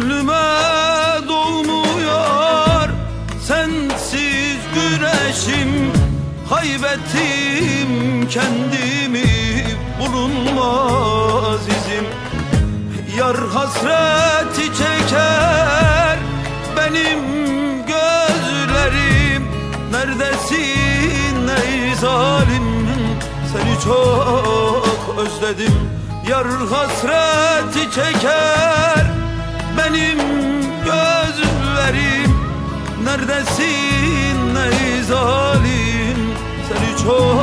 gönlüme doğmuyor Sensiz güneşim Kaybettim kendimi bulunmaz izim. Yar hasreti çeker benim gözlerim. Neredesin ey zalim? Seni çok özledim. Yar hasreti çeker benim gözlerim. Neredesin ey zalim? Seni çok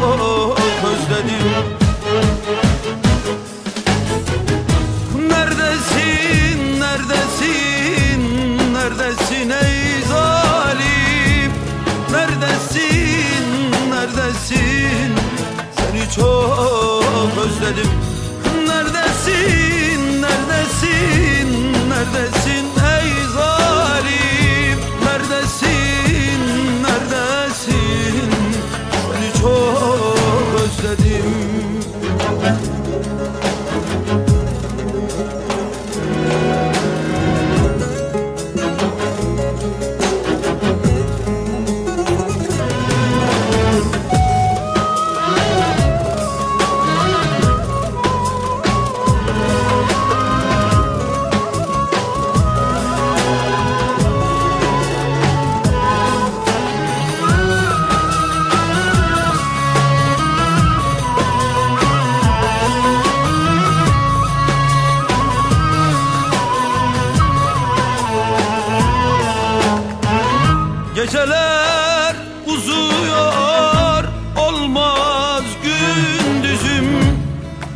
Geceler uzuyor. Olmaz gündüzüm.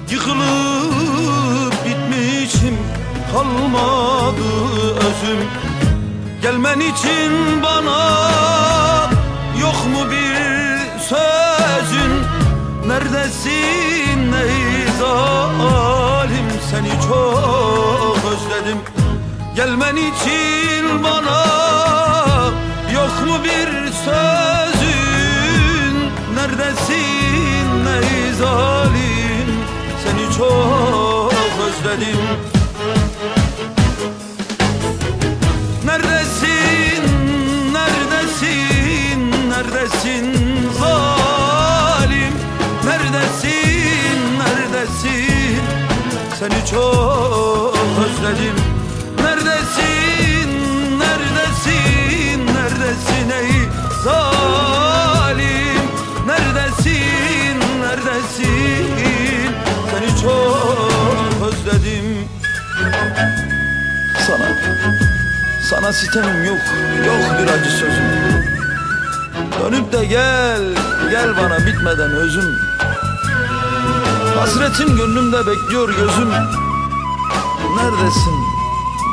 Yıkılıp bitmişim. Kalmadı özüm. Gelmen için bana yok mu bir sözün? Neredesin ey zalim? Seni çok özledim. Gelmen için bana mu bir sözün? Neredesin ey zalim? Seni çok özledim. Neredesin, neredesin, neredesin zalim? Neredesin, neredesin? Seni çok özledim neredesin seni çok özledim. Sana sana sitemim yok, yok bir acı sözüm. Dönüp de gel, gel bana bitmeden özüm. Hasretin gönlümde bekliyor gözüm. Neredesin,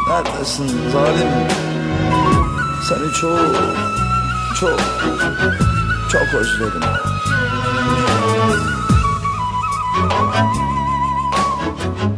neredesin zalim? Seni çok, çok, çok özledim Thank you.